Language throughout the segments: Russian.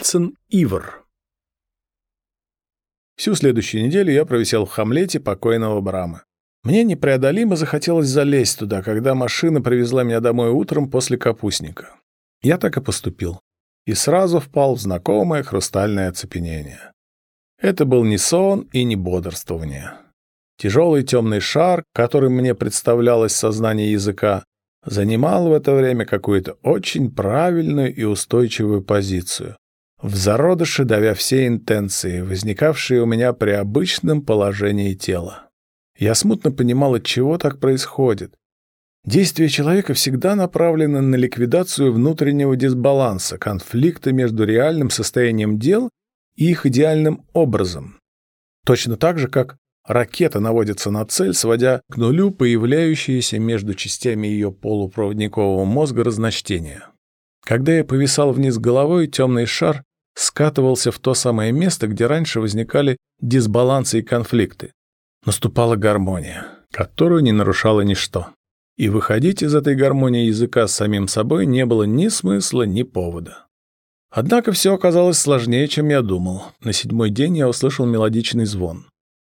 Ельцин Ивр. Всю следующую неделю я провисел в Хамлете покойного Брама. Мне непреодолимо захотелось залезть туда, когда машина привезла меня домой утром после капустника. Я так и поступил. И сразу впал в знакомое хрустальное оцепенение. Это был не сон и не бодрствование. Тяжелый темный шар, которым мне представлялось сознание языка, занимал в это время какую-то очень правильную и устойчивую позицию, в зародыше давя все интенции, возникавшие у меня при обычном положении тела. Я смутно понимал, от чего так происходит. Действия человека всегда направлены на ликвидацию внутреннего дисбаланса, конфликта между реальным состоянием дел и их идеальным образом. Точно так же, как Ракета наводится на цель, сводя к нулю появляющиеся между частями ее полупроводникового мозга разночтения. Когда я повисал вниз головой, темный шар скатывался в то самое место, где раньше возникали дисбалансы и конфликты. Наступала гармония, которую не нарушало ничто. И выходить из этой гармонии языка с самим собой не было ни смысла, ни повода. Однако все оказалось сложнее, чем я думал. На седьмой день я услышал мелодичный звон.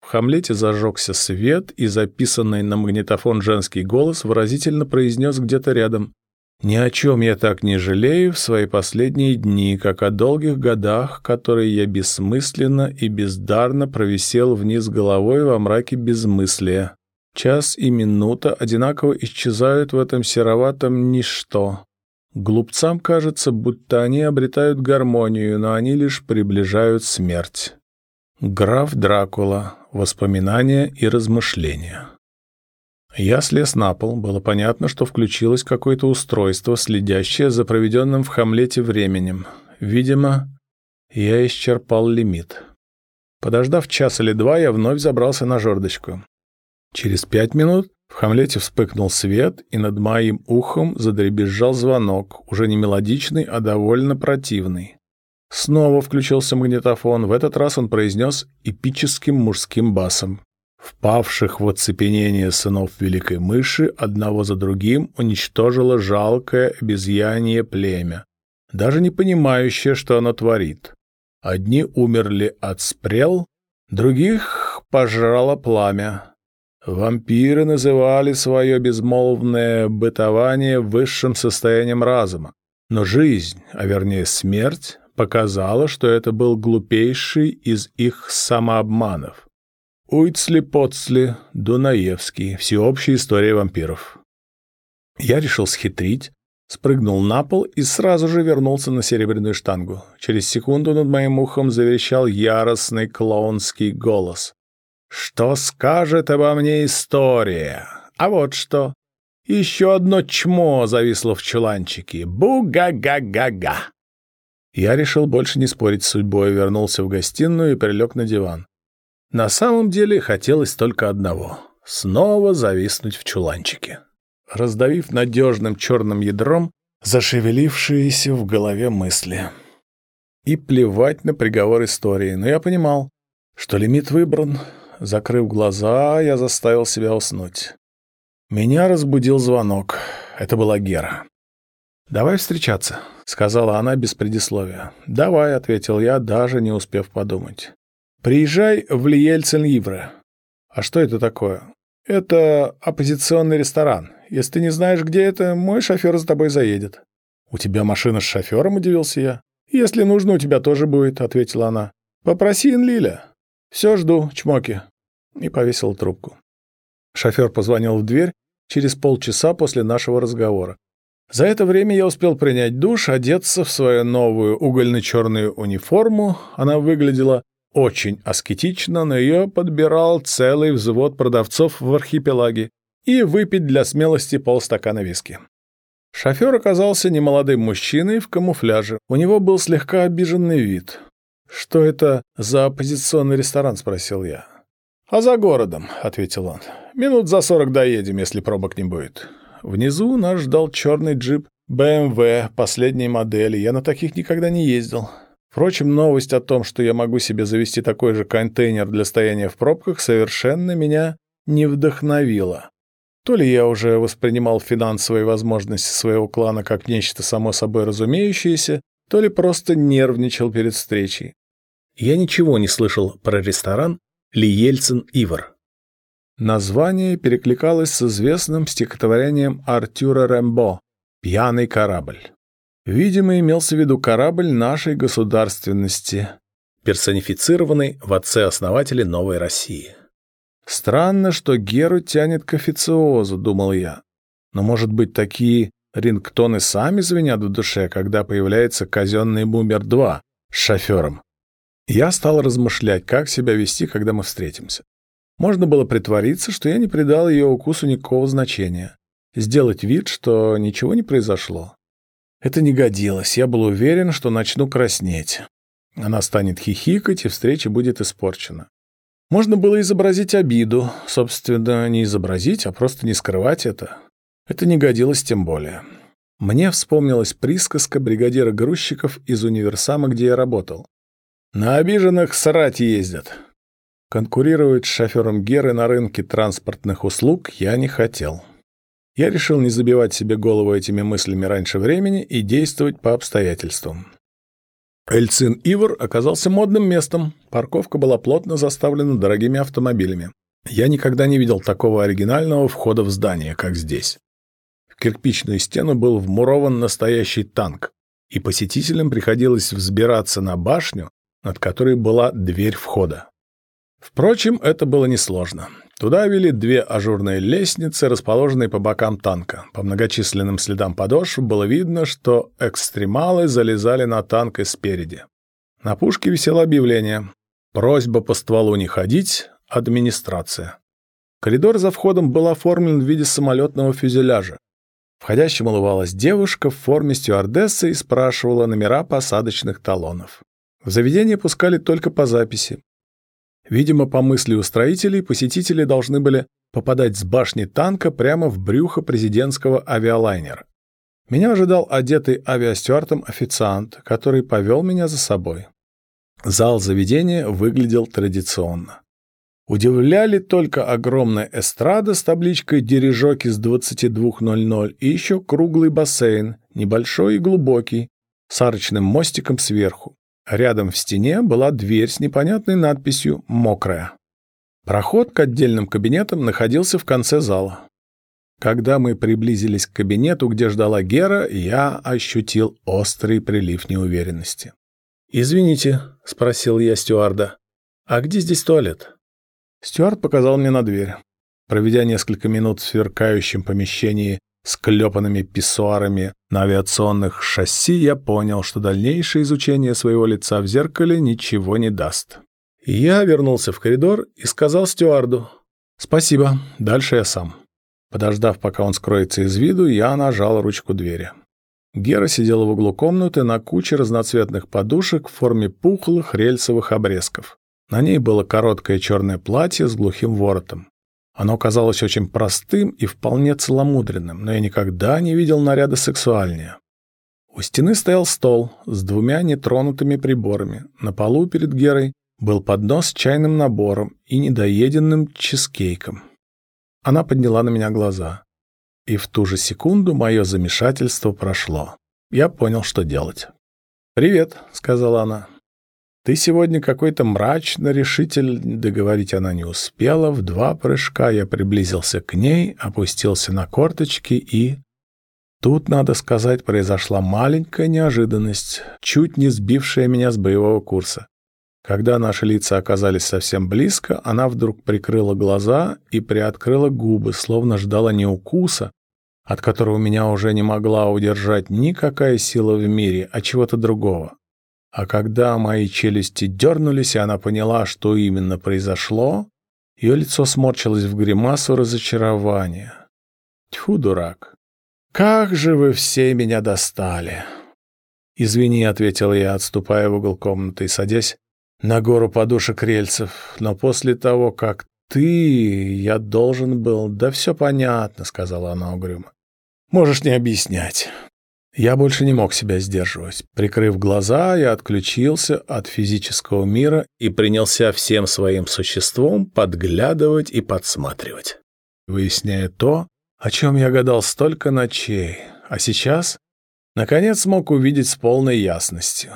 В Хамлете зажегся свет, и записанный на магнитофон женский голос выразительно произнес где-то рядом «Ни о чем я так не жалею в свои последние дни, как о долгих годах, которые я бессмысленно и бездарно провисел вниз головой во мраке безмыслия. Час и минута одинаково исчезают в этом сероватом ничто. Глупцам кажется, будто они обретают гармонию, но они лишь приближают смерть». Граф Дракула. Воспоминания и размышления. Я слез на пол. Было понятно, что включилось какое-то устройство, следящее за проведенным в Хамлете временем. Видимо, я исчерпал лимит. Подождав час или два, я вновь забрался на жердочку. Через пять минут в Хамлете вспыхнул свет, и над моим ухом задребезжал звонок, уже не мелодичный, а довольно противный. Снова включился магнитофон. В этот раз он произнес эпическим мужским басом. Впавших в оцепенение сынов великой мыши одного за другим уничтожило жалкое обезьянье племя, даже не понимающее, что оно творит. Одни умерли от спрел, других пожрало пламя. Вампиры называли свое безмолвное бытование высшим состоянием разума. Но жизнь, а вернее смерть, показало, что это был глупейший из их самообманов. Уйцли-поцли, Дунаевский, всеобщая история вампиров. Я решил схитрить, спрыгнул на пол и сразу же вернулся на серебряную штангу. Через секунду над моим ухом заверещал яростный клоунский голос. «Что скажет обо мне история? А вот что. Еще одно чмо зависло в чуланчике. Бу-га-га-га-га!» Я решил больше не спорить с судьбой, вернулся в гостиную и прилег на диван. На самом деле хотелось только одного — снова зависнуть в чуланчике. Раздавив надежным черным ядром зашевелившиеся в голове мысли. И плевать на приговор истории, но я понимал, что лимит выбран. Закрыв глаза, я заставил себя уснуть. Меня разбудил звонок. Это была Гера. «Давай встречаться», — сказала она без предисловия. «Давай», — ответил я, даже не успев подумать. «Приезжай в Лиельцен-Ивре». «А что это такое?» «Это оппозиционный ресторан. Если ты не знаешь, где это, мой шофер за тобой заедет». «У тебя машина с шофером?» — удивился я. «Если нужно, у тебя тоже будет», — ответила она. «Попроси Инлиля». «Все жду, чмоки». И повесил трубку. Шофер позвонил в дверь через полчаса после нашего разговора. За это время я успел принять душ, одеться в свою новую угольно-черную униформу. Она выглядела очень аскетично, но ее подбирал целый взвод продавцов в архипелаге и выпить для смелости полстакана виски. Шофер оказался немолодым мужчиной в камуфляже. У него был слегка обиженный вид. «Что это за оппозиционный ресторан?» — спросил я. «А за городом», — ответил он. «Минут за сорок доедем, если пробок не будет. Внизу нас ждал черный джип BMW последней модели. Я на таких никогда не ездил. Впрочем, новость о том, что я могу себе завести такой же контейнер для стояния в пробках, совершенно меня не вдохновила. То ли я уже воспринимал финансовые возможности своего клана как нечто само собой разумеющееся, то ли просто нервничал перед встречей. Я ничего не слышал про ресторан Ли Ельцин Ивар. Название перекликалось с известным стихотворением Артюра Рэмбо «Пьяный корабль». Видимо, имелся в виду корабль нашей государственности, персонифицированный в отце-основателе Новой России. Странно, что Геру тянет к официозу, думал я. Но, может быть, такие рингтоны сами звенят в душе, когда появляется казенный Бумер-2 с шофером. Я стал размышлять, как себя вести, когда мы встретимся. Можно было притвориться, что я не придал ее укусу никакого значения. Сделать вид, что ничего не произошло. Это не годилось. Я был уверен, что начну краснеть. Она станет хихикать, и встреча будет испорчена. Можно было изобразить обиду. Собственно, не изобразить, а просто не скрывать это. Это не годилось тем более. Мне вспомнилась присказка бригадира грузчиков из универсама, где я работал. «На обиженных срать ездят. Конкурировать с шофером Геры на рынке транспортных услуг я не хотел. Я решил не забивать себе голову этими мыслями раньше времени и действовать по обстоятельствам. Эльцин Ивор оказался модным местом. Парковка была плотно заставлена дорогими автомобилями. Я никогда не видел такого оригинального входа в здание, как здесь. В кирпичную стену был вмурован настоящий танк, и посетителям приходилось взбираться на башню, над которой была дверь входа. Впрочем, это было несложно. Туда вели две ажурные лестницы, расположенные по бокам танка. По многочисленным следам подошв было видно, что экстремалы залезали на танк и спереди. На пушке висело объявление «Просьба по стволу не ходить. Администрация». Коридор за входом был оформлен в виде самолетного фюзеляжа. Входящим улыбалась девушка в форме стюардессы и спрашивала номера посадочных талонов. В заведение пускали только по записи. Видимо, по мысли устроителей, посетители должны были попадать с башни танка прямо в брюхо президентского авиалайнера. Меня ожидал одетый авиастюартом официант, который повел меня за собой. Зал заведения выглядел традиционно. Удивляли только огромная эстрада с табличкой «Дирижок из 22.00» и еще круглый бассейн, небольшой и глубокий, с арочным мостиком сверху. Рядом в стене была дверь с непонятной надписью «Мокрая». Проход к отдельным кабинетам находился в конце зала. Когда мы приблизились к кабинету, где ждала Гера, я ощутил острый прилив неуверенности. «Извините», — спросил я стюарда, — «а где здесь туалет?» Стюард показал мне на дверь. Проведя несколько минут в сверкающем помещении с клепанными писсуарами на авиационных шасси, я понял, что дальнейшее изучение своего лица в зеркале ничего не даст. Я вернулся в коридор и сказал стюарду «Спасибо, дальше я сам». Подождав, пока он скроется из виду, я нажал ручку двери. Гера сидела в углу комнаты на куче разноцветных подушек в форме пухлых рельсовых обрезков. На ней было короткое черное платье с глухим воротом. Оно казалось очень простым и вполне целомудренным, но я никогда не видел наряда сексуальнее. У стены стоял стол с двумя нетронутыми приборами. На полу перед Герой был поднос с чайным набором и недоеденным чизкейком. Она подняла на меня глаза. И в ту же секунду мое замешательство прошло. Я понял, что делать. «Привет», — сказала она. «Ты сегодня какой-то мрачно решитель...» Договорить она не успела. В два прыжка я приблизился к ней, опустился на корточки и... Тут, надо сказать, произошла маленькая неожиданность, чуть не сбившая меня с боевого курса. Когда наши лица оказались совсем близко, она вдруг прикрыла глаза и приоткрыла губы, словно ждала не укуса, от которого меня уже не могла удержать никакая сила в мире, а чего-то другого. А когда мои челюсти дернулись, и она поняла, что именно произошло, ее лицо сморчилось в гримасу разочарования. Тьфу, дурак. Как же вы все меня достали. «Извини», — ответил я, отступая в угол комнаты и садясь на гору подушек рельсов. «Но после того, как ты, я должен был...» «Да все понятно», — сказала она угрюмо. «Можешь не объяснять. Я больше не мог себя сдерживать. Прикрыв глаза, я отключился от физического мира и принялся всем своим существом подглядывать и подсматривать, выясняя то, о чем я гадал столько ночей. А сейчас Наконец смог увидеть с полной ясностью.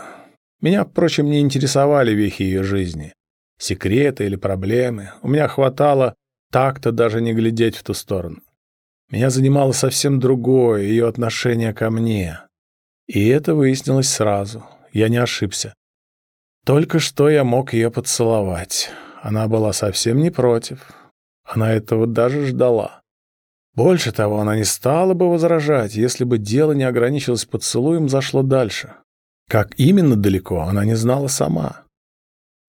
Меня, впрочем, не интересовали вехи ее жизни. Секреты или проблемы. У меня хватало так-то даже не глядеть в ту сторону. Меня занимало совсем другое, ее отношение ко мне. И это выяснилось сразу. Я не ошибся. Только что я мог ее поцеловать. Она была совсем не против. Она этого даже ждала. Больше того, она не стала бы возражать, если бы дело не ограничилось поцелуем, зашло дальше. Как именно далеко, она не знала сама.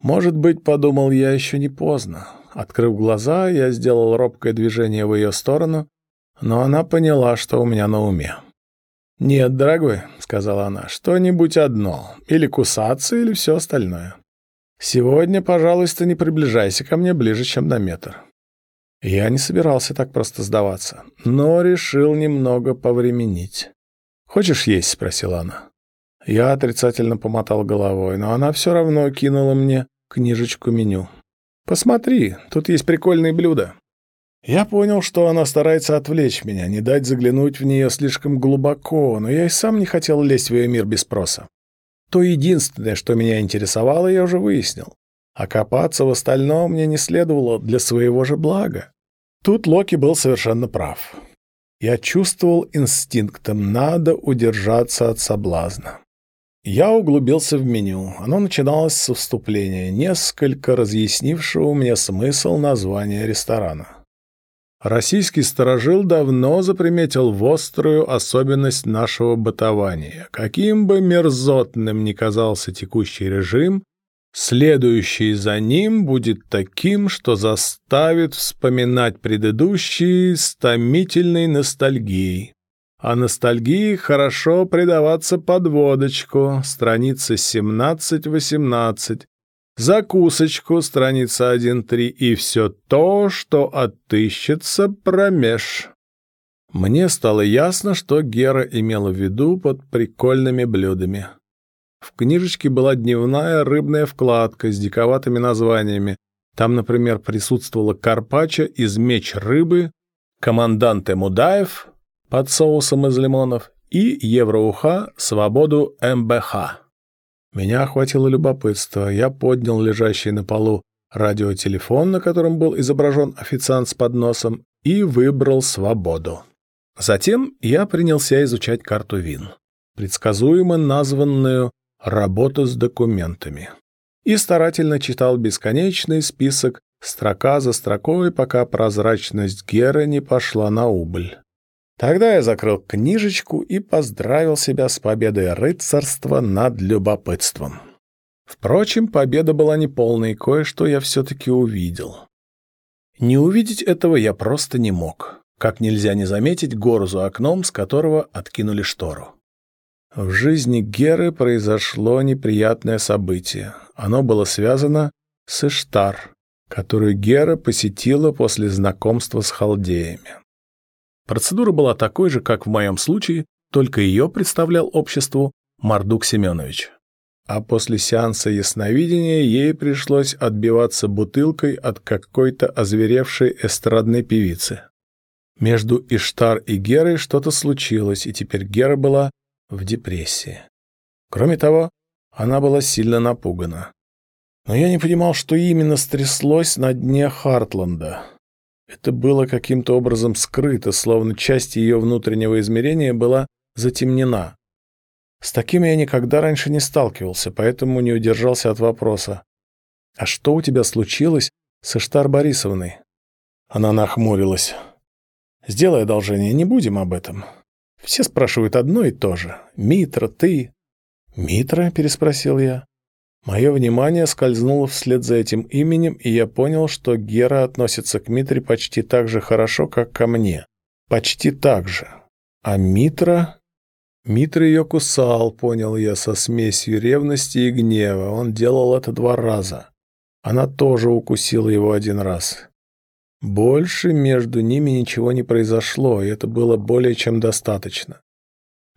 Может быть, подумал я, еще не поздно. Открыв глаза, я сделал робкое движение в ее сторону, но она поняла, что у меня на уме. «Нет, дорогой», — сказала она, — «что-нибудь одно. Или кусаться, или все остальное. Сегодня, пожалуйста, не приближайся ко мне ближе, чем на метр». Я не собирался так просто сдаваться, но решил немного повременить. «Хочешь есть?» — спросила она. Я отрицательно помотал головой, но она все равно кинула мне книжечку меню. «Посмотри, тут есть прикольные блюда». Я понял, что она старается отвлечь меня, не дать заглянуть в нее слишком глубоко, но я и сам не хотел лезть в ее мир без спроса. То единственное, что меня интересовало, я уже выяснил. А копаться в остальном мне не следовало для своего же блага. Тут Локи был совершенно прав. Я чувствовал инстинктом, надо удержаться от соблазна. Я углубился в меню. Оно начиналось с вступления, несколько разъяснившего мне смысл названия ресторана. Российский сторожил давно заприметил в острую особенность нашего бытования. Каким бы мерзотным ни казался текущий режим, следующий за ним будет таким, что заставит вспоминать предыдущий с томительной ностальгией. А ностальгии хорошо предаваться под водочку, страница 17-18, закусочку, страница 1.3 и все то, что отыщется промеж. Мне стало ясно, что Гера имела в виду под прикольными блюдами. В книжечке была дневная рыбная вкладка с диковатыми названиями. Там, например, присутствовала карпаччо из меч рыбы, команданте Мудаев под соусом из лимонов и евроуха свободу МБХ. Меня охватило любопытство. Я поднял лежащий на полу радиотелефон, на котором был изображен официант с подносом, и выбрал свободу. Затем я принялся изучать карту ВИН, предсказуемо названную «Работа с документами», и старательно читал бесконечный список строка за строкой, пока прозрачность Геры не пошла на убыль. Тогда я закрыл книжечку и поздравил себя с победой рыцарства над любопытством. Впрочем, победа была неполной, кое-что я все-таки увидел. Не увидеть этого я просто не мог. Как нельзя не заметить гору за окном, с которого откинули штору. В жизни Геры произошло неприятное событие. Оно было связано с Иштар, которую Гера посетила после знакомства с халдеями. Процедура была такой же, как в моем случае, только ее представлял обществу Мардук Семенович. А после сеанса ясновидения ей пришлось отбиваться бутылкой от какой-то озверевшей эстрадной певицы. Между Иштар и Герой что-то случилось, и теперь Гера была в депрессии. Кроме того, она была сильно напугана. Но я не понимал, что именно стряслось на дне Хартланда. Это было каким-то образом скрыто, словно часть ее внутреннего измерения была затемнена. С таким я никогда раньше не сталкивался, поэтому не удержался от вопроса. «А что у тебя случилось со Штар Борисовной?» Она нахмурилась. «Сделай одолжение, не будем об этом. Все спрашивают одно и то же. Митра, ты...» «Митра?» — переспросил я. Мое внимание скользнуло вслед за этим именем, и я понял, что Гера относится к Митре почти так же хорошо, как ко мне. Почти так же. А Митра... Митра ее кусал, понял я, со смесью ревности и гнева. Он делал это два раза. Она тоже укусила его один раз. Больше между ними ничего не произошло, и это было более чем достаточно.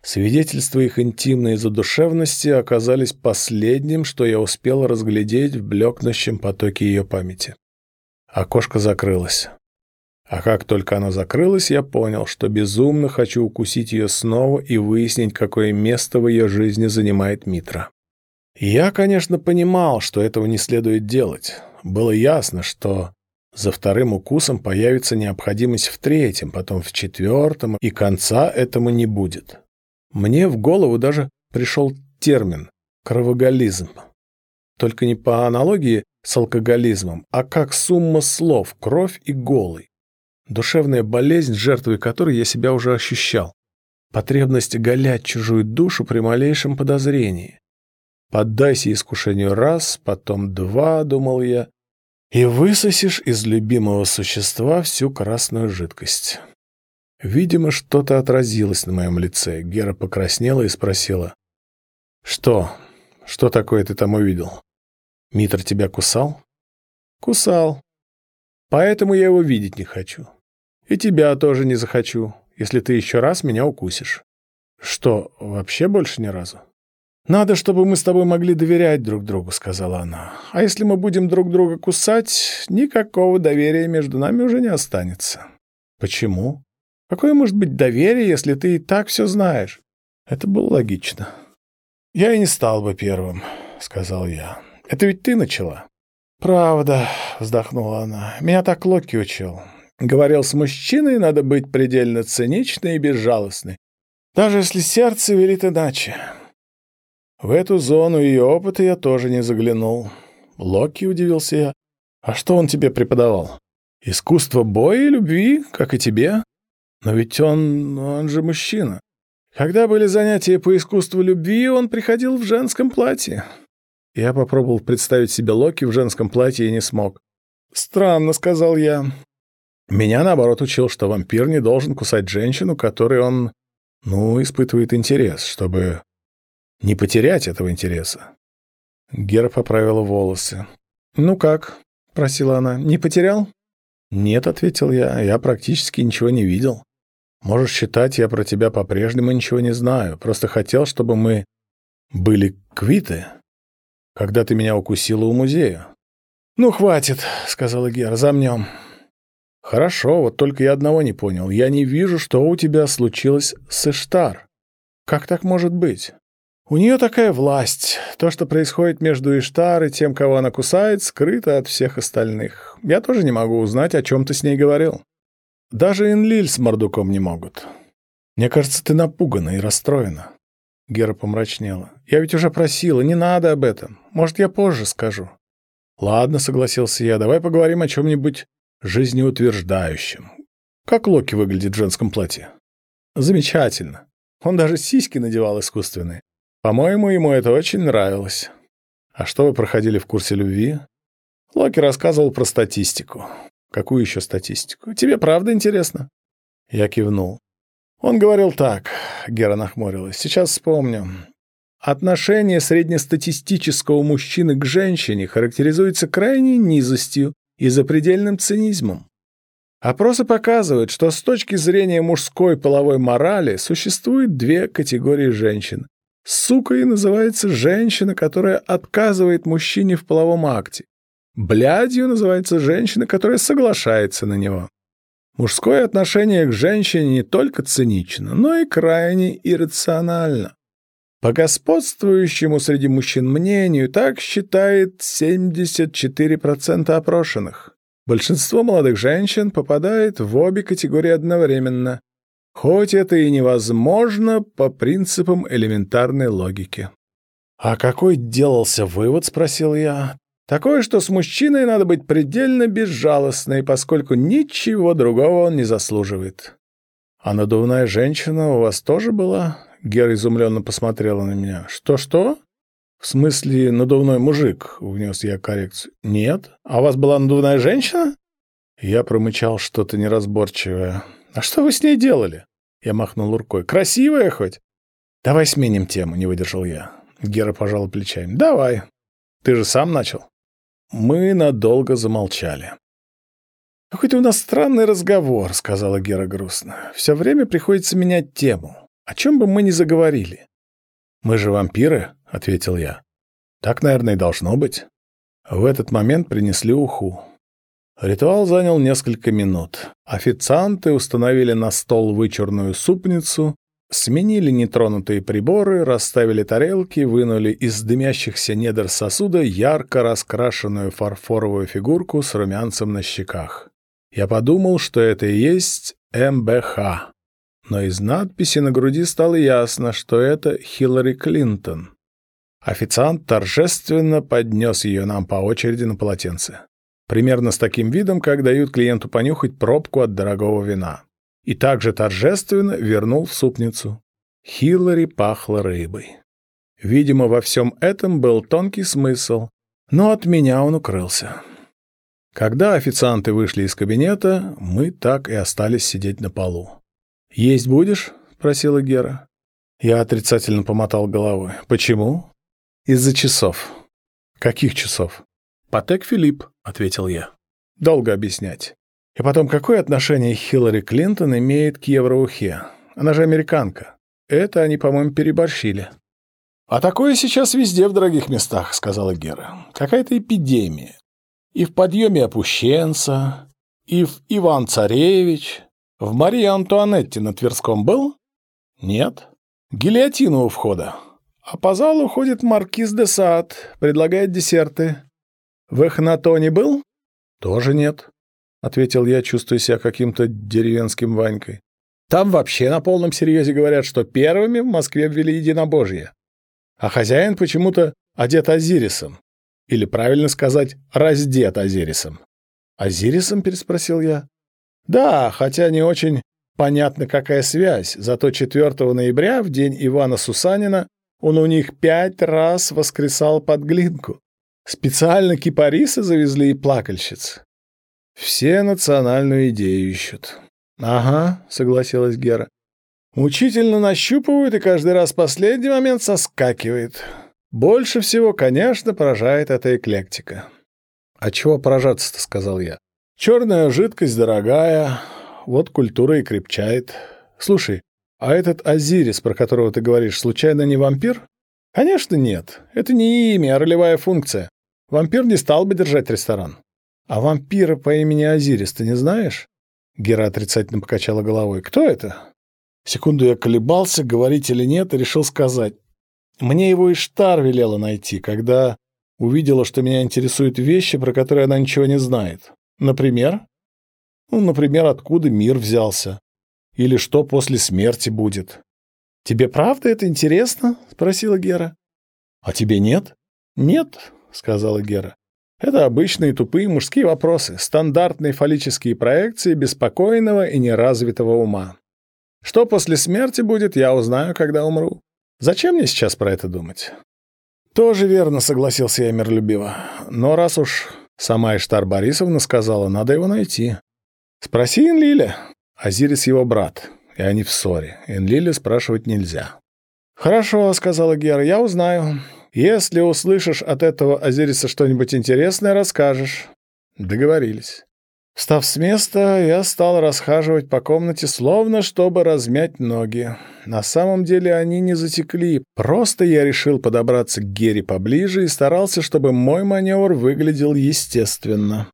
Свидетельства их интимной задушевности оказались последним, что я успел разглядеть в блекнущем потоке ее памяти. Окошко закрылось. А как только она закрылась, я понял, что безумно хочу укусить ее снова и выяснить, какое место в ее жизни занимает Митра. Я, конечно, понимал, что этого не следует делать. Было ясно, что за вторым укусом появится необходимость в третьем, потом в четвертом, и конца этому не будет. Мне в голову даже пришел термин «кровоголизм». Только не по аналогии с алкоголизмом, а как сумма слов «кровь» и «голый». Душевная болезнь, жертвой которой я себя уже ощущал. Потребность голять чужую душу при малейшем подозрении. Поддайся искушению раз, потом два, думал я, и высосешь из любимого существа всю красную жидкость. Видимо, что-то отразилось на моем лице. Гера покраснела и спросила. «Что? Что такое ты там увидел? Митр тебя кусал?» «Кусал. Поэтому я его видеть не хочу. И тебя тоже не захочу, если ты еще раз меня укусишь. Что, вообще больше ни разу? Надо, чтобы мы с тобой могли доверять друг другу, сказала она. А если мы будем друг друга кусать, никакого доверия между нами уже не останется. Почему? Какое может быть доверие, если ты и так все знаешь? Это было логично. Я и не стал бы первым, сказал я. Это ведь ты начала. Правда, вздохнула она. Меня так Локи учил. Говорил, с мужчиной надо быть предельно циничной и безжалостной, даже если сердце велит иначе. В эту зону ее опыта я тоже не заглянул. Локи, удивился я. А что он тебе преподавал? Искусство боя и любви, как и тебе? Но ведь он... он же мужчина. Когда были занятия по искусству любви, он приходил в женском платье. Я попробовал представить себе Локи в женском платье и не смог. «Странно», — сказал я. Меня, наоборот, учил, что вампир не должен кусать женщину, которой он, ну, испытывает интерес, чтобы не потерять этого интереса. Гера поправила волосы. «Ну как?» — просила она. «Не потерял?» «Нет», — ответил я, — «я практически ничего не видел. Можешь считать, я про тебя по-прежнему ничего не знаю. Просто хотел, чтобы мы были квиты, когда ты меня укусила у музея». «Ну, хватит», — сказала Гера, — «замнем». «Хорошо, вот только я одного не понял. Я не вижу, что у тебя случилось с Иштар. Как так может быть? У нее такая власть. То, что происходит между Иштар и тем, кого она кусает, скрыто от всех остальных. Я тоже не могу узнать, о чем ты с ней говорил. Даже Энлиль с Мордуком не могут. Мне кажется, ты напугана и расстроена». Гера помрачнела. «Я ведь уже просила, не надо об этом. Может, я позже скажу». «Ладно», — согласился я, — «давай поговорим о чем-нибудь жизнеутверждающим. Как Локи выглядит в женском платье? Замечательно. Он даже сиськи надевал искусственные. По-моему, ему это очень нравилось. А что вы проходили в курсе любви? Локи рассказывал про статистику. Какую еще статистику? Тебе правда интересно? Я кивнул. Он говорил так, Гера нахмурилась. Сейчас вспомню. Отношение среднестатистического мужчины к женщине характеризуется крайней низостью и запредельным цинизмом. Опросы показывают, что с точки зрения мужской половой морали существует две категории женщин. Сукой называется женщина, которая отказывает мужчине в половом акте. Блядью называется женщина, которая соглашается на него. Мужское отношение к женщине не только цинично, но и крайне иррационально. По господствующему среди мужчин мнению, так считает 74% опрошенных. Большинство молодых женщин попадает в обе категории одновременно, хоть это и невозможно по принципам элементарной логики. «А какой делался вывод?» — спросил я. «Такое, что с мужчиной надо быть предельно безжалостной, поскольку ничего другого он не заслуживает». «А надувная женщина у вас тоже была?» Гера изумленно посмотрела на меня. «Что-что?» «В смысле, надувной мужик?» — внес я коррекцию. «Нет. А у вас была надувная женщина?» Я промычал что-то неразборчивое. «А что вы с ней делали?» Я махнул рукой. «Красивая хоть?» «Давай сменим тему», — не выдержал я. Гера пожал плечами. «Давай. Ты же сам начал». Мы надолго замолчали. «Какой-то у нас странный разговор», — сказала Гера грустно. «Все время приходится менять тему. О чем бы мы ни заговорили. «Мы же вампиры», — ответил я. «Так, наверное, и должно быть». В этот момент принесли уху. Ритуал занял несколько минут. Официанты установили на стол вычурную супницу, сменили нетронутые приборы, расставили тарелки, вынули из дымящихся недр сосуда ярко раскрашенную фарфоровую фигурку с румянцем на щеках. Я подумал, что это и есть МБХ. Но из надписи на груди стало ясно, что это Хиллари Клинтон. Официант торжественно поднес ее нам по очереди на полотенце. Примерно с таким видом, как дают клиенту понюхать пробку от дорогого вина. И также торжественно вернул в супницу. Хиллари пахло рыбой. Видимо, во всем этом был тонкий смысл, но от меня он укрылся. Когда официанты вышли из кабинета, мы так и остались сидеть на полу. «Есть будешь?» — просила Гера. Я отрицательно помотал головой. «Почему?» «Из-за часов». «Каких часов?» «Патек Филипп», — ответил я. «Долго объяснять. И потом, какое отношение Хиллари Клинтон имеет к евроухе? Она же американка. Это они, по-моему, переборщили». «А такое сейчас везде в дорогих местах», — сказала Гера. «Какая-то эпидемия. И в подъеме опущенца, и в Иван-Царевич. В Марии Антуанетте на Тверском был? Нет. Гильотина у входа. А по залу ходит маркиз де Сад, предлагает десерты. В Эхнатоне был? Тоже нет, — ответил я, чувствуя себя каким-то деревенским Ванькой. Там вообще на полном серьезе говорят, что первыми в Москве ввели единобожие. А хозяин почему-то одет Азирисом. Или, правильно сказать, раздет Азирисом. «Азирисом?» — переспросил я. «Да, хотя не очень понятно, какая связь. Зато 4 ноября, в день Ивана Сусанина, он у них пять раз воскресал под глинку. Специально кипарисы завезли и плакальщиц. Все национальную идею ищут. Ага, согласилась Гера. Мучительно нащупывают и каждый раз последний момент соскакивает. Больше всего, конечно, поражает эта эклектика. А чего поражаться-то, сказал я. Черная жидкость дорогая, вот культура и крепчает. Слушай, а этот Азирис, про которого ты говоришь, случайно не вампир? Конечно, нет. Это не имя, а ролевая функция. Вампир не стал бы держать ресторан. А вампира по имени Азирис ты не знаешь? Гера отрицательно покачала головой. Кто это? Секунду я колебался, говорить или нет, и решил сказать. Мне его Иштар велела найти, когда увидела, что меня интересуют вещи, про которые она ничего не знает. Например? Ну, например, откуда мир взялся. Или что после смерти будет. «Тебе правда это интересно?» — спросила Гера. «А тебе нет?» «Нет», — сказала Гера. «Это обычные тупые мужские вопросы, стандартные фаллические проекции беспокойного и неразвитого ума. Что после смерти будет, я узнаю, когда умру. Зачем мне сейчас про это думать?» «Тоже верно», — согласился я миролюбиво. «Но раз уж сама Иштар Борисовна сказала, надо его найти. Спроси Энлиля. Азирис его брат, и они в ссоре. Энлиля спрашивать нельзя. «Хорошо», — сказала Гера, — «я узнаю. Если услышишь от этого Азириса что-нибудь интересное, расскажешь». Договорились. Встав с места, я стал расхаживать по комнате, словно чтобы размять ноги. На самом деле они не затекли, просто я решил подобраться к Гере поближе и старался, чтобы мой маневр выглядел естественно.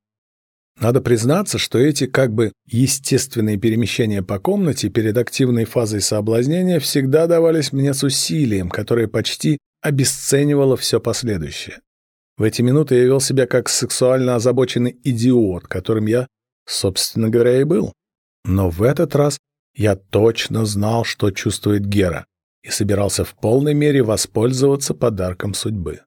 Надо признаться, что эти как бы естественные перемещения по комнате перед активной фазой соблазнения всегда давались мне с усилием, которое почти обесценивало все последующее. В эти минуты я вел себя как сексуально озабоченный идиот, которым я, собственно говоря, и был. Но в этот раз я точно знал, что чувствует Гера, и собирался в полной мере воспользоваться подарком судьбы.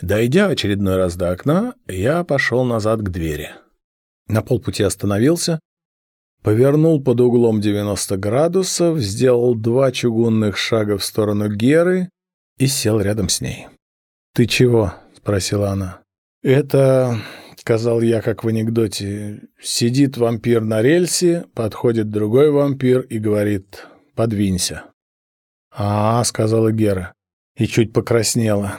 Дойдя очередной раз до окна, я пошел назад к двери. На полпути остановился, повернул под углом 90 градусов, сделал два чугунных шага в сторону Геры и сел рядом с ней. «Ты чего?» — спросила она. «Это...» — сказал я, как в анекдоте. «Сидит вампир на рельсе, подходит другой вампир и говорит «подвинься». «А, — сказала Гера, и чуть покраснела.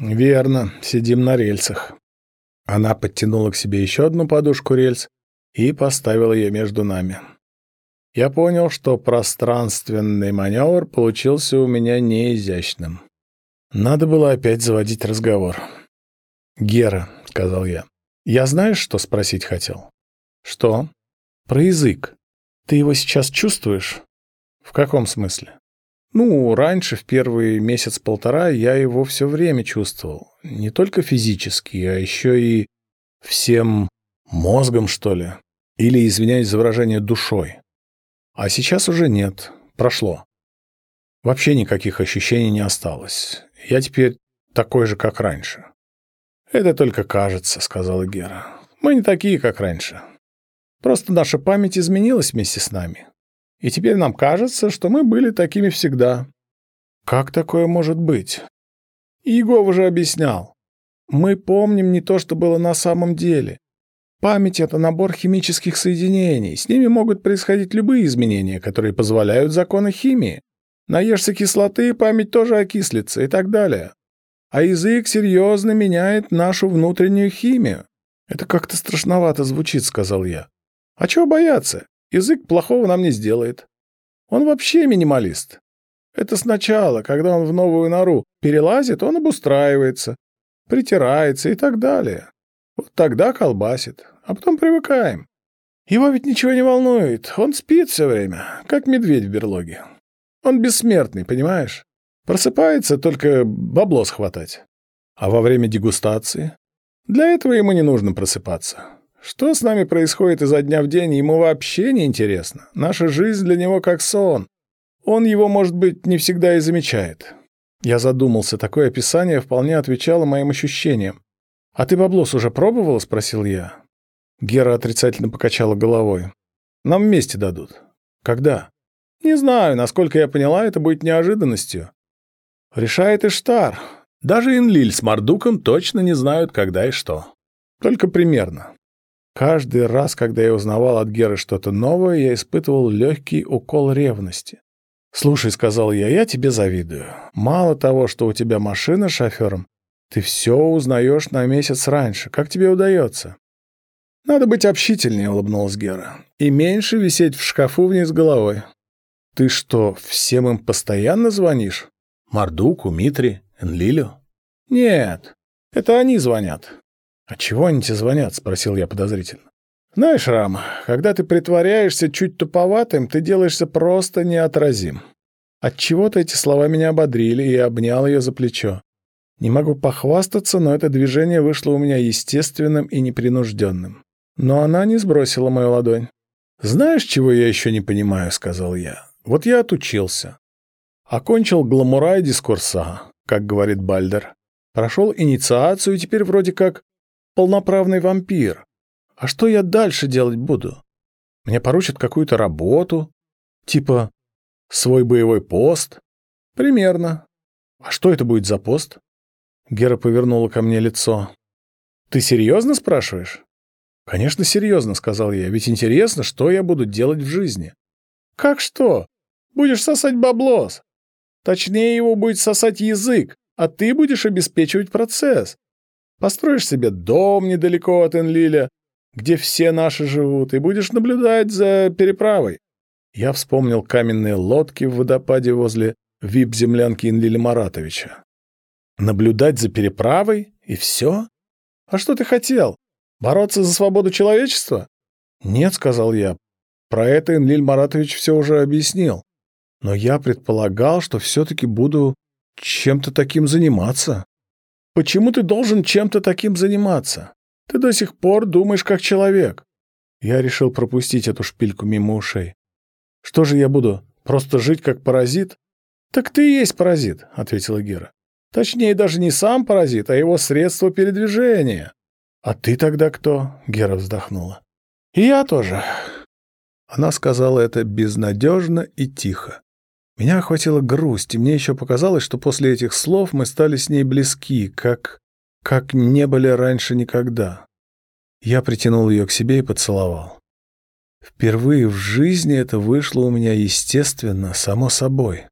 «Верно, сидим на рельсах». Она подтянула к себе еще одну подушку рельс и поставила ее между нами. Я понял, что пространственный маневр получился у меня неизящным. Надо было опять заводить разговор. «Гера», — сказал я, Я знаешь, что спросить хотел? Что? Про язык. Ты его сейчас чувствуешь? В каком смысле? Ну, раньше, в первый месяц-полтора, я его все время чувствовал. Не только физически, а еще и всем мозгом, что ли. Или, извиняюсь за выражение, душой. А сейчас уже нет. Прошло. Вообще никаких ощущений не осталось. Я теперь такой же, как раньше. «Это только кажется», — сказала Гера. «Мы не такие, как раньше. Просто наша память изменилась вместе с нами. И теперь нам кажется, что мы были такими всегда». «Как такое может быть?» Иегова уже объяснял. «Мы помним не то, что было на самом деле. Память — это набор химических соединений. С ними могут происходить любые изменения, которые позволяют законы химии. Наешься кислоты, память тоже окислится и так далее. А язык серьезно меняет нашу внутреннюю химию. Это как-то страшновато звучит, сказал я. А чего бояться? Язык плохого нам не сделает. Он вообще минималист. Это сначала, когда он в новую нору перелазит, он обустраивается, притирается и так далее. Вот тогда колбасит, а потом привыкаем. Его ведь ничего не волнует, он спит все время, как медведь в берлоге. Он бессмертный, понимаешь? Просыпается только бабло схватать. А во время дегустации? Для этого ему не нужно просыпаться. Что с нами происходит изо дня в день, ему вообще не интересно. Наша жизнь для него как сон. Он его, может быть, не всегда и замечает. Я задумался, такое описание вполне отвечало моим ощущениям. «А ты баблос уже пробовал?» — спросил я. Гера отрицательно покачала головой. «Нам вместе дадут». «Когда?» Не знаю, насколько я поняла, это будет неожиданностью. Решает Иштар. Даже Инлиль с Мардуком точно не знают, когда и что. Только примерно. Каждый раз, когда я узнавал от Геры что-то новое, я испытывал легкий укол ревности. «Слушай», — сказал я, — «я тебе завидую. Мало того, что у тебя машина с шофером, ты все узнаешь на месяц раньше. Как тебе удается?» «Надо быть общительнее», — улыбнулась Гера, — «и меньше висеть в шкафу вниз головой. Ты что, всем им постоянно звонишь? Мардуку, Митри, Энлилю? Нет, это они звонят. А чего они тебе звонят? Спросил я подозрительно. Знаешь, Рам, когда ты притворяешься чуть туповатым, ты делаешься просто неотразим. Отчего-то эти слова меня ободрили, и я обнял ее за плечо. Не могу похвастаться, но это движение вышло у меня естественным и непринужденным. Но она не сбросила мою ладонь. «Знаешь, чего я еще не понимаю?» — сказал я. Вот я отучился. Окончил гламурай дискурса, как говорит Бальдер. Прошел инициацию и теперь вроде как полноправный вампир. А что я дальше делать буду? Мне поручат какую-то работу, типа свой боевой пост. Примерно. А что это будет за пост? Гера повернула ко мне лицо. Ты серьезно спрашиваешь? Конечно, серьезно, сказал я, ведь интересно, что я буду делать в жизни. Как что? Будешь сосать баблос. Точнее, его будет сосать язык, а ты будешь обеспечивать процесс. Построишь себе дом недалеко от Энлиля, где все наши живут, и будешь наблюдать за переправой. Я вспомнил каменные лодки в водопаде возле вип-землянки Энлиля Маратовича. Наблюдать за переправой? И все? А что ты хотел? Бороться за свободу человечества? Нет, сказал я. Про это Энлиль Маратович все уже объяснил. Но я предполагал, что все-таки буду чем-то таким заниматься. Почему ты должен чем-то таким заниматься? Ты до сих пор думаешь как человек. Я решил пропустить эту шпильку мимо ушей. Что же я буду, просто жить как паразит? Так ты и есть паразит, ответила Гера. Точнее, даже не сам паразит, а его средство передвижения. А ты тогда кто? Гера вздохнула. И я тоже. Она сказала это безнадежно и тихо. Меня охватила грусть, и мне еще показалось, что после этих слов мы стали с ней близки, как... как не были раньше никогда. Я притянул ее к себе и поцеловал. Впервые в жизни это вышло у меня естественно, само собой.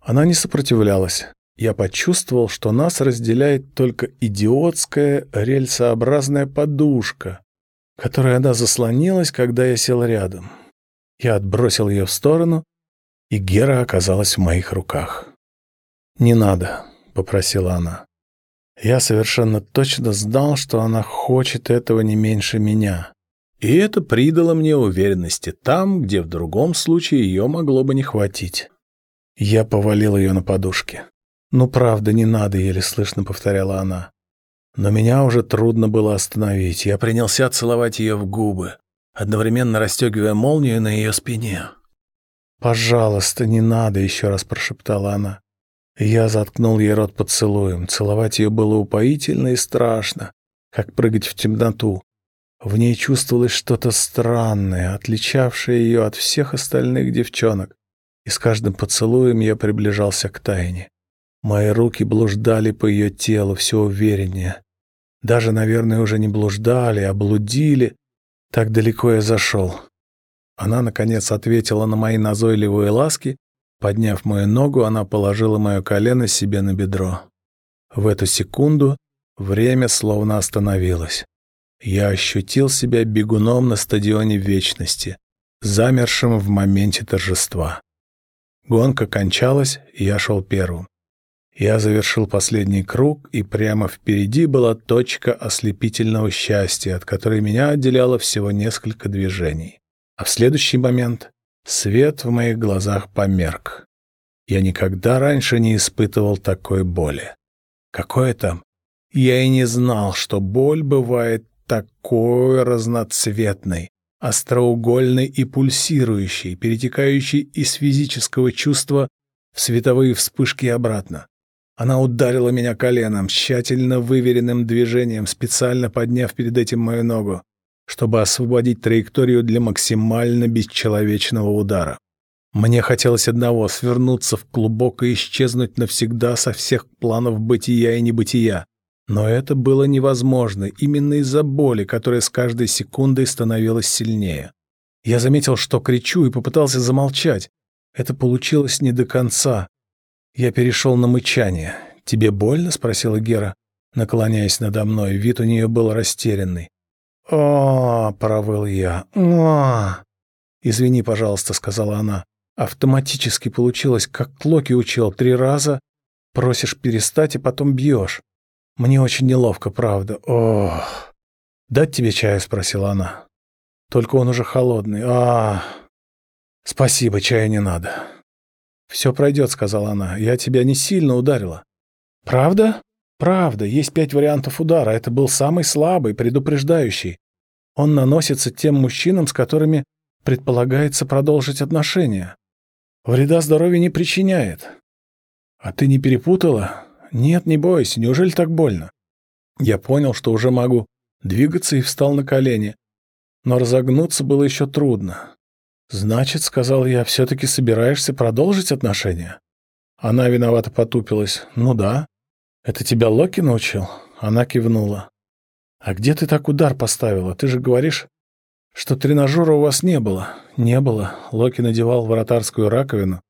Она не сопротивлялась. Я почувствовал, что нас разделяет только идиотская рельсообразная подушка, которой она заслонилась, когда я сел рядом. Я отбросил ее в сторону и Гера оказалась в моих руках. «Не надо», — попросила она. Я совершенно точно знал, что она хочет этого не меньше меня. И это придало мне уверенности там, где в другом случае ее могло бы не хватить. Я повалил ее на подушке. «Ну, правда, не надо», — еле слышно повторяла она. Но меня уже трудно было остановить. Я принялся целовать ее в губы, одновременно расстегивая молнию на ее спине. «Пожалуйста, не надо», — еще раз прошептала она. Я заткнул ей рот поцелуем. Целовать ее было упоительно и страшно, как прыгать в темноту. В ней чувствовалось что-то странное, отличавшее ее от всех остальных девчонок. И с каждым поцелуем я приближался к тайне. Мои руки блуждали по ее телу все увереннее. Даже, наверное, уже не блуждали, а блудили. Так далеко я зашел. Она, наконец, ответила на мои назойливые ласки. Подняв мою ногу, она положила мое колено себе на бедро. В эту секунду время словно остановилось. Я ощутил себя бегуном на стадионе вечности, замершим в моменте торжества. Гонка кончалась, и я шел первым. Я завершил последний круг, и прямо впереди была точка ослепительного счастья, от которой меня отделяло всего несколько движений. А в следующий момент свет в моих глазах померк. Я никогда раньше не испытывал такой боли. Какое там? Я и не знал, что боль бывает такой разноцветной, остроугольной и пульсирующей, перетекающей из физического чувства в световые вспышки обратно. Она ударила меня коленом, тщательно выверенным движением, специально подняв перед этим мою ногу, чтобы освободить траекторию для максимально бесчеловечного удара. Мне хотелось одного — свернуться в клубок и исчезнуть навсегда со всех планов бытия и небытия. Но это было невозможно именно из-за боли, которая с каждой секундой становилась сильнее. Я заметил, что кричу, и попытался замолчать. Это получилось не до конца. Я перешел на мычание. «Тебе больно?» — спросила Гера, наклоняясь надо мной. Вид у нее был растерянный. «О!» — провыл я. «О!» «Извини, пожалуйста», — сказала она. «Автоматически получилось, как Клоки учил, три раза. Просишь перестать и потом бьешь. Мне очень неловко, правда. Ох!» «Дать тебе чаю?» — спросила она. «Только он уже холодный. а «Спасибо, чая не надо». «Все пройдет», — сказала она. «Я тебя не сильно ударила». «Правда?» «Правда. Есть пять вариантов удара. Это был самый слабый, предупреждающий. Он наносится тем мужчинам, с которыми предполагается продолжить отношения. Вреда здоровью не причиняет». «А ты не перепутала?» «Нет, не бойся. Неужели так больно?» Я понял, что уже могу двигаться и встал на колени. Но разогнуться было еще трудно. «Значит, — сказал я, — все-таки собираешься продолжить отношения?» Она виновато потупилась. «Ну да. Это тебя Локи научил?» Она кивнула. «А где ты так удар поставила? Ты же говоришь, что тренажера у вас не было». «Не было». Локи надевал вратарскую раковину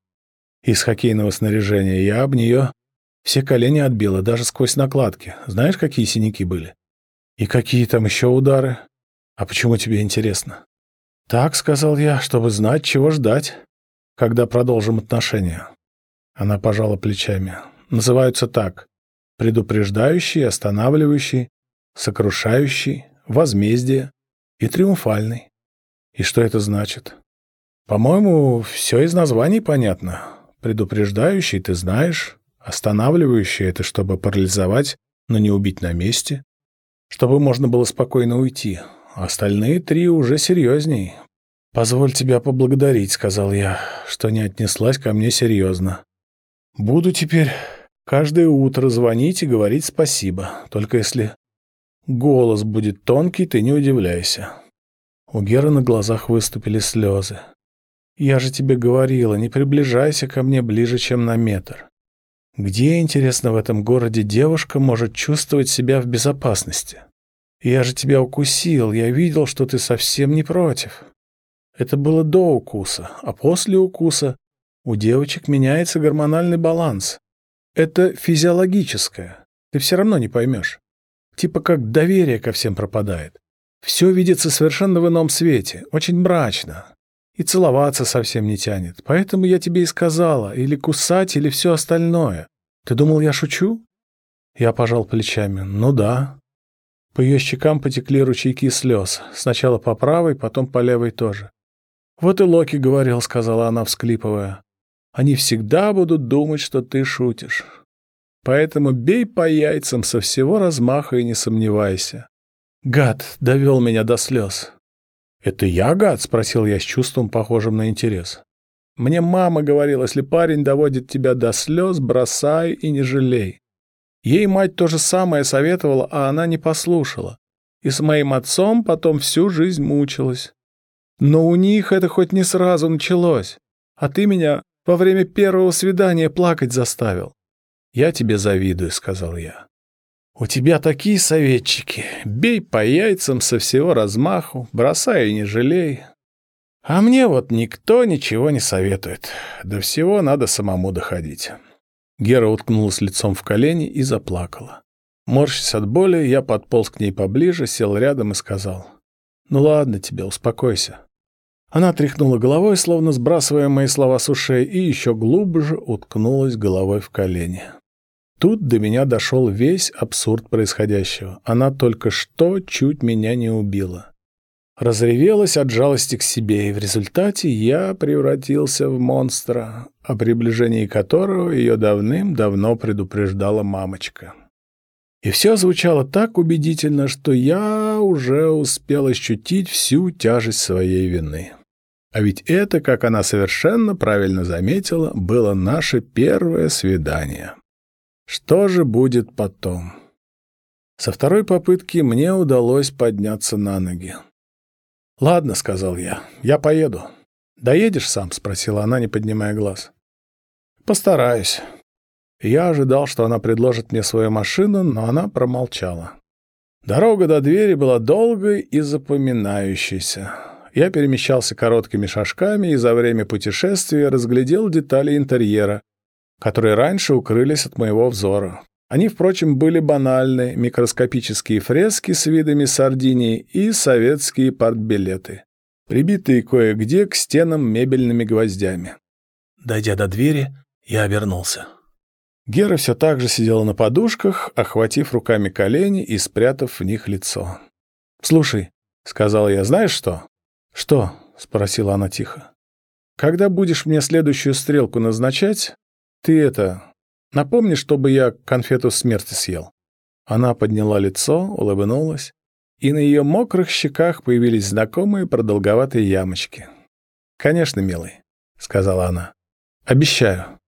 из хоккейного снаряжения. Я об нее все колени отбила, даже сквозь накладки. Знаешь, какие синяки были? И какие там еще удары? А почему тебе интересно? «Так», — сказал я, — «чтобы знать, чего ждать, когда продолжим отношения». Она пожала плечами. «Называются так. Предупреждающий, останавливающий, сокрушающий, возмездие и триумфальный. И что это значит? По-моему, все из названий понятно. Предупреждающий ты знаешь, останавливающий — это чтобы парализовать, но не убить на месте, чтобы можно было спокойно уйти, Остальные три уже серьезней. «Позволь тебя поблагодарить», — сказал я, — «что не отнеслась ко мне серьезно. Буду теперь каждое утро звонить и говорить спасибо, только если голос будет тонкий, ты не удивляйся». У Геры на глазах выступили слезы. «Я же тебе говорила, не приближайся ко мне ближе, чем на метр. Где, интересно, в этом городе девушка может чувствовать себя в безопасности?» Я же тебя укусил, я видел, что ты совсем не против. Это было до укуса, а после укуса у девочек меняется гормональный баланс. Это физиологическое. Ты все равно не поймешь. Типа как доверие ко всем пропадает. Все видится совершенно в ином свете, очень мрачно. И целоваться совсем не тянет. Поэтому я тебе и сказала, или кусать, или все остальное. Ты думал, я шучу? Я пожал плечами. «Ну да». По ее щекам потекли ручейки слез. Сначала по правой, потом по левой тоже. «Вот и Локи говорил», — сказала она, всклипывая. «Они всегда будут думать, что ты шутишь. Поэтому бей по яйцам со всего размаха и не сомневайся». Гад довел меня до слез. «Это я, гад?» — спросил я с чувством, похожим на интерес. «Мне мама говорила, если парень доводит тебя до слез, бросай и не жалей. Ей мать то же самое советовала, а она не послушала. И с моим отцом потом всю жизнь мучилась. Но у них это хоть не сразу началось. А ты меня во время первого свидания плакать заставил. «Я тебе завидую», — сказал я. «У тебя такие советчики. Бей по яйцам со всего размаху, бросай и не жалей. А мне вот никто ничего не советует. До всего надо самому доходить». Гера уткнулась лицом в колени и заплакала. Морщась от боли, я подполз к ней поближе, сел рядом и сказал. «Ну ладно тебе, успокойся». Она тряхнула головой, словно сбрасывая мои слова с ушей, и еще глубже уткнулась головой в колени. Тут до меня дошел весь абсурд происходящего. Она только что чуть меня не убила разревелась от жалости к себе, и в результате я превратился в монстра, о приближении которого ее давным-давно предупреждала мамочка. И все звучало так убедительно, что я уже успел ощутить всю тяжесть своей вины. А ведь это, как она совершенно правильно заметила, было наше первое свидание. Что же будет потом? Со второй попытки мне удалось подняться на ноги. «Ладно», — сказал я, — «я поеду». «Доедешь сам?» — спросила она, не поднимая глаз. «Постараюсь». Я ожидал, что она предложит мне свою машину, но она промолчала. Дорога до двери была долгой и запоминающейся. Я перемещался короткими шажками и за время путешествия разглядел детали интерьера, которые раньше укрылись от моего взора. Они, впрочем, были банальны, микроскопические фрески с видами Сардинии и советские партбилеты, прибитые кое-где к стенам мебельными гвоздями. Дойдя до двери, я обернулся. Гера все так же сидела на подушках, охватив руками колени и спрятав в них лицо. «Слушай», — сказал я, — «знаешь что?» «Что?» — спросила она тихо. «Когда будешь мне следующую стрелку назначать, ты это, Напомни, чтобы я конфету смерти съел». Она подняла лицо, улыбнулась, и на ее мокрых щеках появились знакомые продолговатые ямочки. «Конечно, милый», — сказала она. «Обещаю».